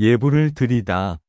예불을 드리다.